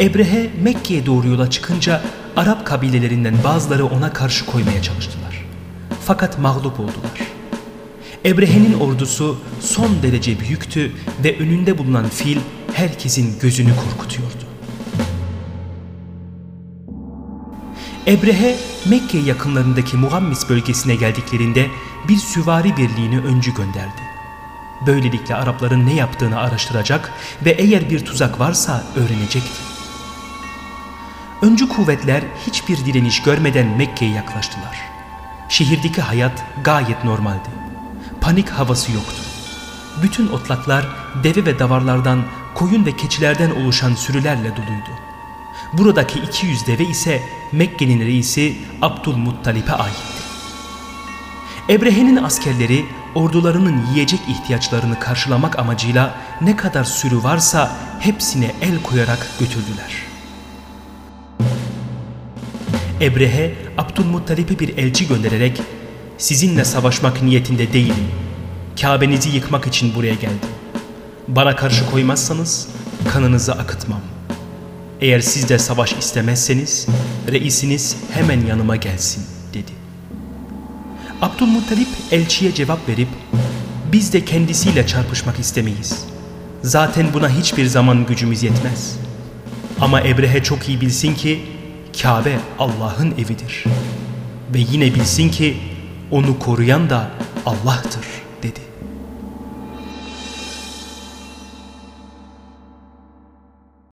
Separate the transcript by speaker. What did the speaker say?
Speaker 1: Ebrehe Mekke'ye doğru yola çıkınca Arap kabilelerinden bazıları ona karşı koymaya çalıştılar. Fakat mağlup oldular. Ebrehe'nin ordusu son derece büyüktü ve önünde bulunan fil herkesin gözünü korkutuyordu. Ebrehe Mekke yakınlarındaki Muhammis bölgesine geldiklerinde bir süvari birliğini öncü gönderdi. Böylelikle Arapların ne yaptığını araştıracak ve eğer bir tuzak varsa öğrenecekti. Öncü kuvvetler hiçbir direniş görmeden Mekke'ye yaklaştılar. Şehirdeki hayat gayet normaldi. Panik havası yoktu. Bütün otlaklar deve ve davarlardan, koyun ve keçilerden oluşan sürülerle doluydu. Buradaki 200 deve ise Mekke'nin reisi Abdülmuttalip'e aitti. Ebrehe'nin askerleri ordularının yiyecek ihtiyaçlarını karşılamak amacıyla ne kadar sürü varsa hepsine el koyarak götürdüler. Ebrehe Abdülmuttalip'e bir elçi göndererek sizinle savaşmak niyetinde değilim. Kabe'nizi yıkmak için buraya geldim. Bana karşı koymazsanız kanınızı akıtmam. Eğer siz de savaş istemezseniz reisiniz hemen yanıma gelsin dedi. Abdülmuttalip elçiye cevap verip biz de kendisiyle çarpışmak istemeyiz. Zaten buna hiçbir zaman gücümüz yetmez. Ama Ebrehe çok iyi bilsin ki Kabe Allah'ın evidir. Ve yine bilsin ki onu koruyan da Allah'tır dedi.